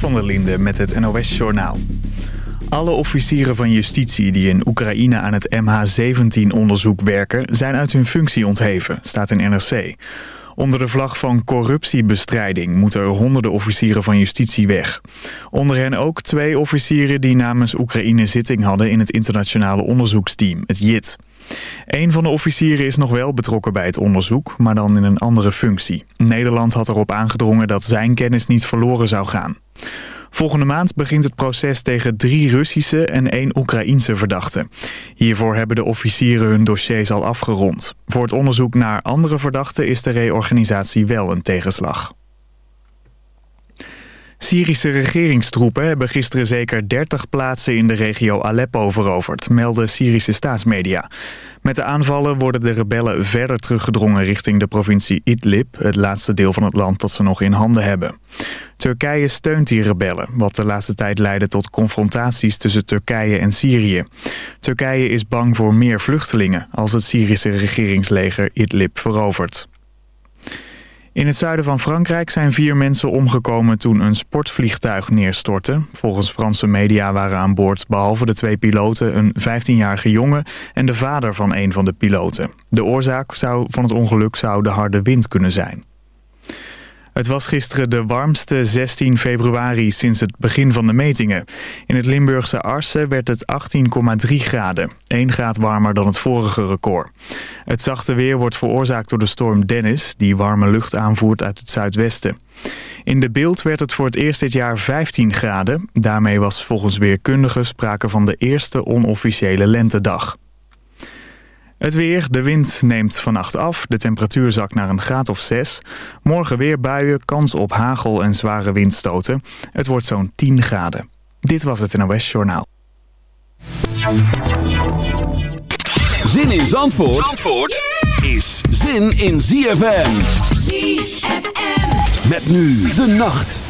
van der Linde met het NOS-journaal. Alle officieren van justitie die in Oekraïne aan het MH17-onderzoek werken... zijn uit hun functie ontheven, staat in NRC. Onder de vlag van corruptiebestrijding moeten er honderden officieren van justitie weg. Onder hen ook twee officieren die namens Oekraïne zitting hadden... in het internationale onderzoeksteam, het JIT. Een van de officieren is nog wel betrokken bij het onderzoek, maar dan in een andere functie. Nederland had erop aangedrongen dat zijn kennis niet verloren zou gaan. Volgende maand begint het proces tegen drie Russische en één Oekraïense verdachten. Hiervoor hebben de officieren hun dossiers al afgerond. Voor het onderzoek naar andere verdachten is de reorganisatie wel een tegenslag. Syrische regeringstroepen hebben gisteren zeker 30 plaatsen in de regio Aleppo veroverd, melden Syrische staatsmedia. Met de aanvallen worden de rebellen verder teruggedrongen richting de provincie Idlib, het laatste deel van het land dat ze nog in handen hebben. Turkije steunt die rebellen, wat de laatste tijd leidde tot confrontaties tussen Turkije en Syrië. Turkije is bang voor meer vluchtelingen als het Syrische regeringsleger Idlib verovert. In het zuiden van Frankrijk zijn vier mensen omgekomen toen een sportvliegtuig neerstortte. Volgens Franse media waren aan boord behalve de twee piloten een 15-jarige jongen en de vader van een van de piloten. De oorzaak zou, van het ongeluk zou de harde wind kunnen zijn. Het was gisteren de warmste 16 februari sinds het begin van de metingen. In het Limburgse Arsen werd het 18,3 graden. 1 graad warmer dan het vorige record. Het zachte weer wordt veroorzaakt door de storm Dennis... die warme lucht aanvoert uit het zuidwesten. In de beeld werd het voor het eerst dit jaar 15 graden. Daarmee was volgens weerkundigen sprake van de eerste onofficiële lentedag. Het weer, de wind neemt vannacht af, de temperatuur zakt naar een graad of 6. Morgen weer buien, kans op hagel en zware windstoten. Het wordt zo'n 10 graden. Dit was het NOS Journaal. Zin in Zandvoort, Zandvoort is zin in ZFM. ZFM. Met nu de nacht.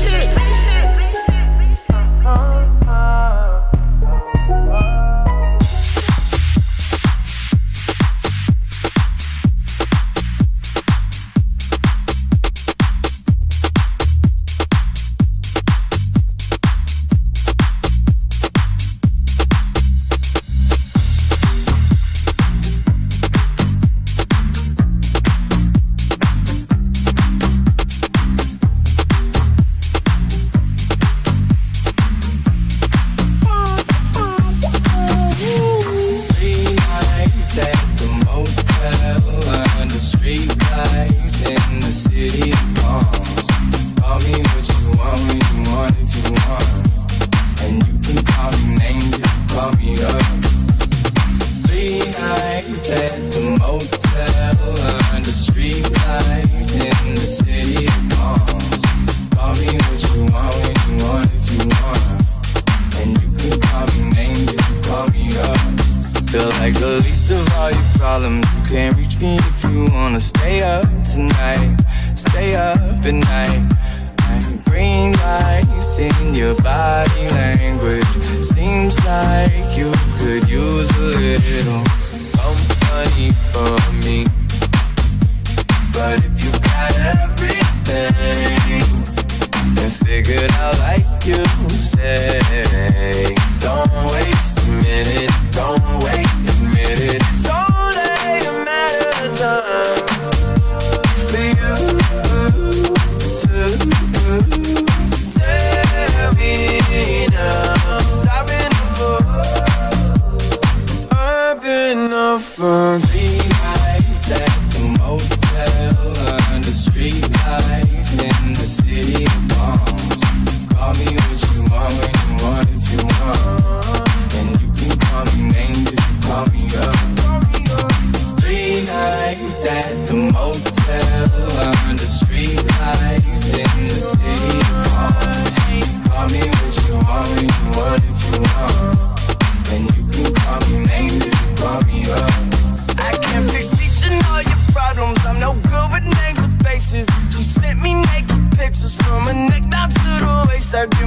The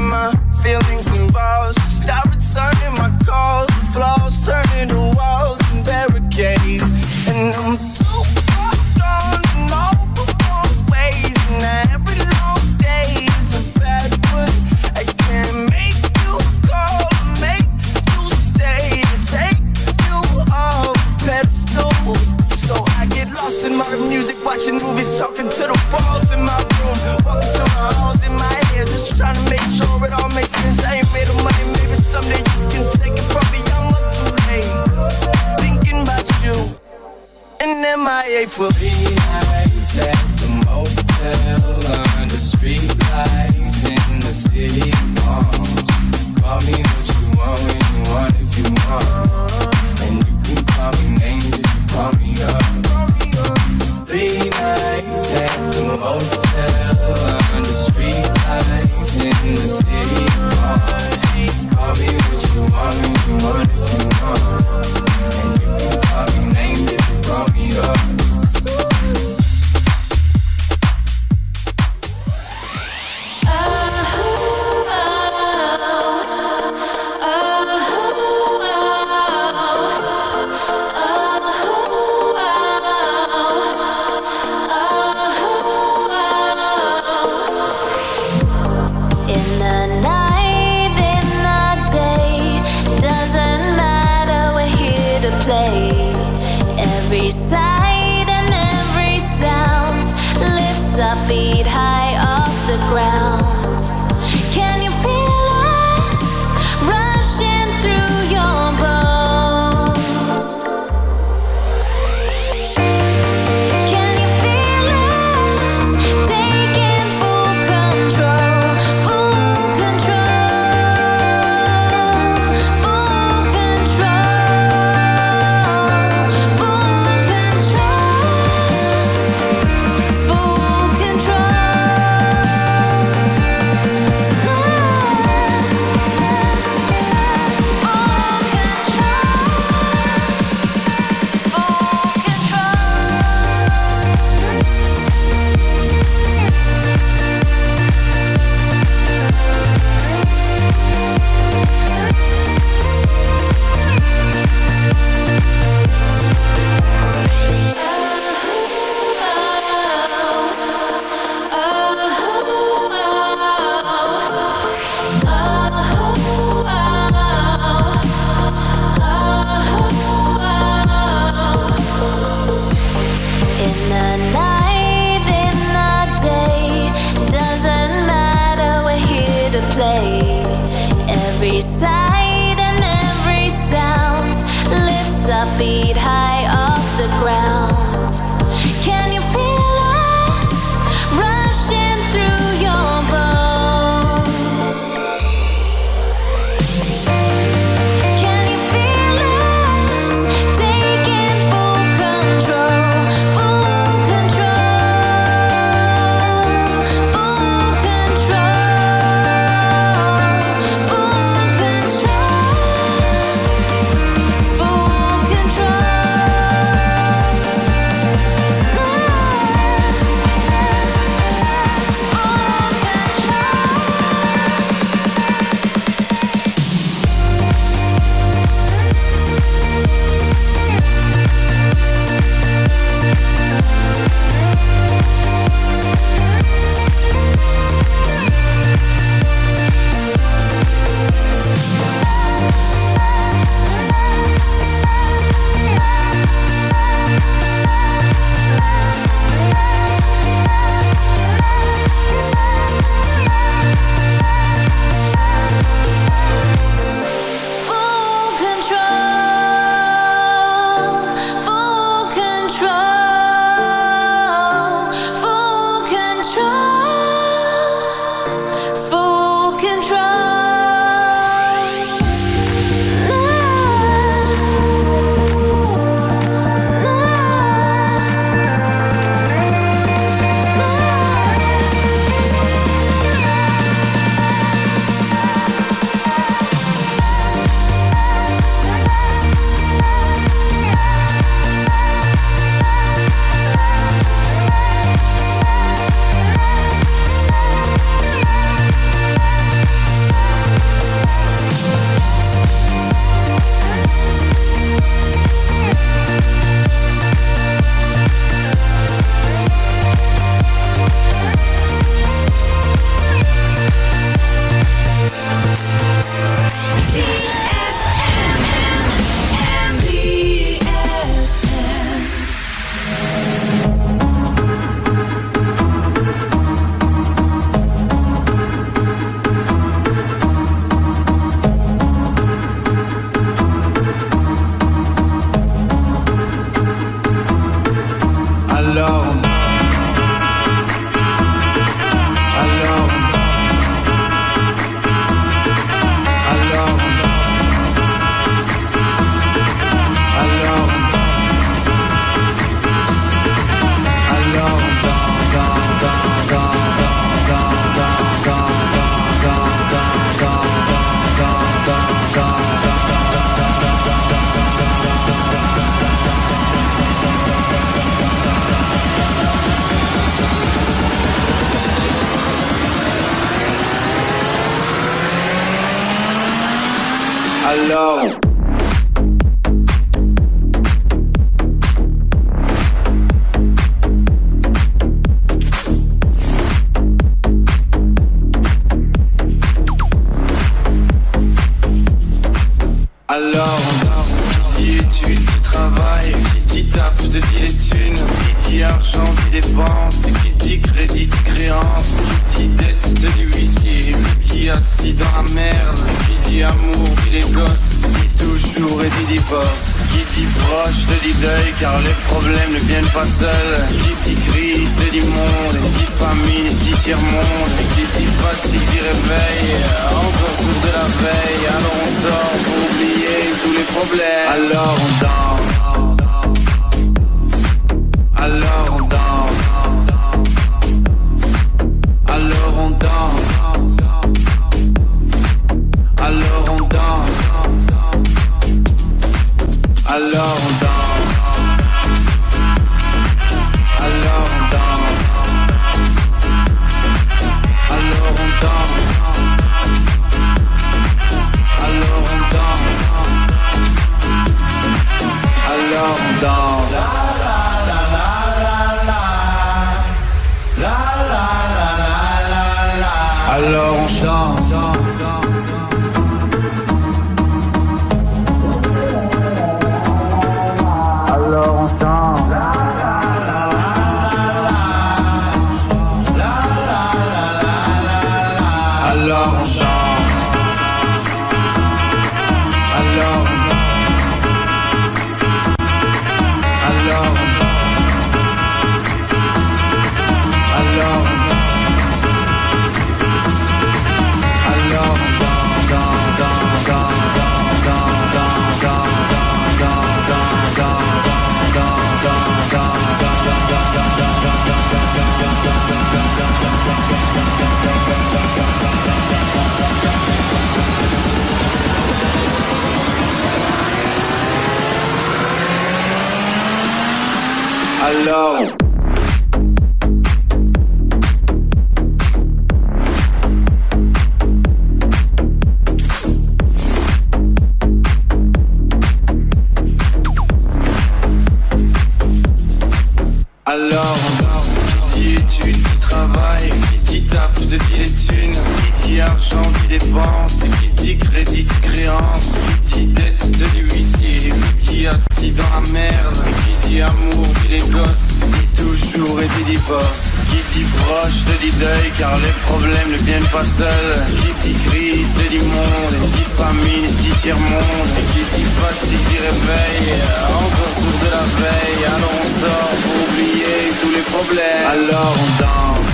pas seul. Qui dit crise, te dit monde Qui famine, qui tiers-monde Qui dit fatigue, qui réveille. Encore sourd de la veille Alors on sort pour oublier tous les problèmes. Alors on danse.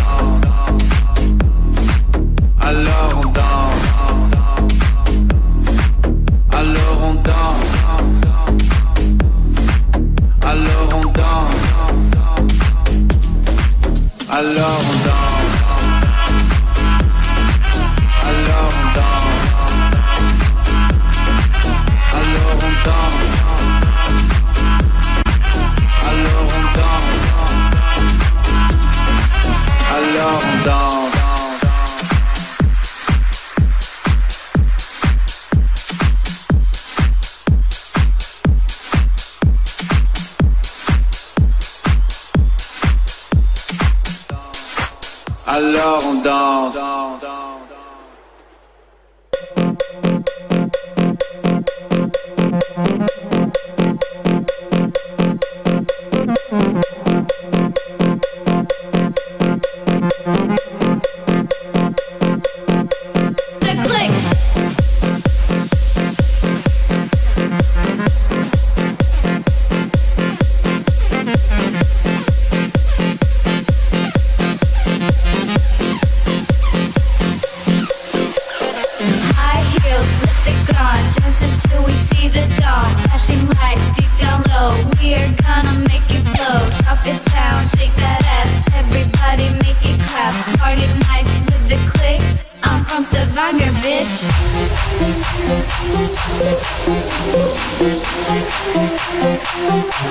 Alors on danse. Alors on danse. Alors on danse. Alors on danse. Alors on danse.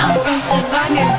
I'm from Stavanger.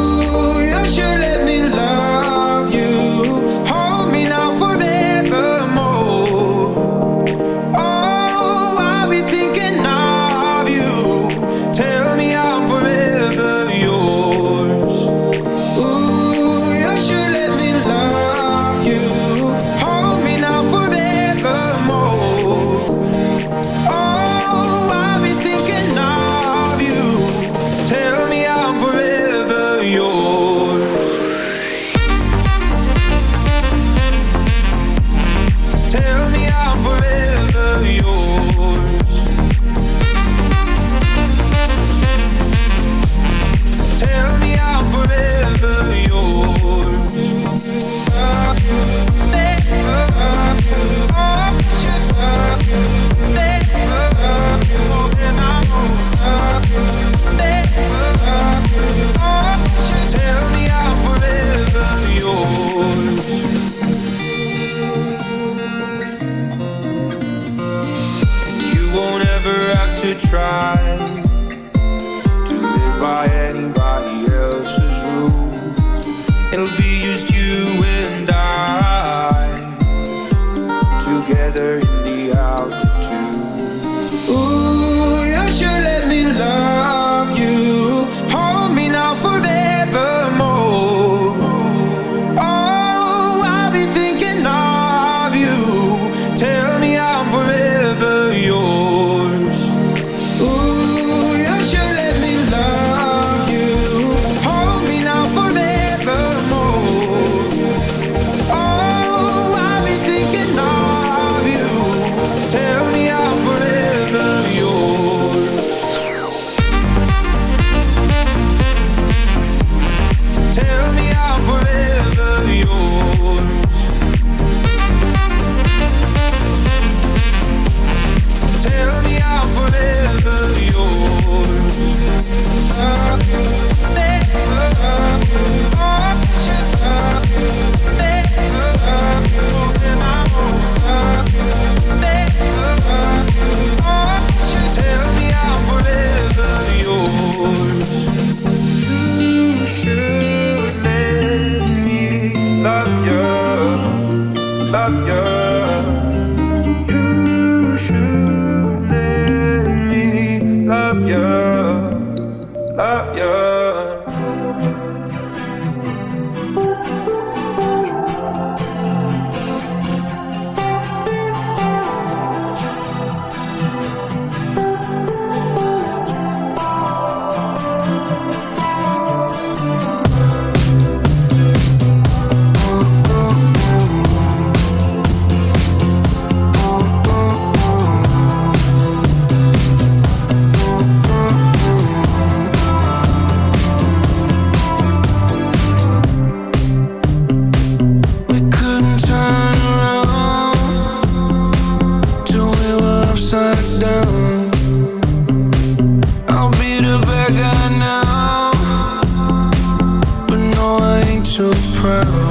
twirl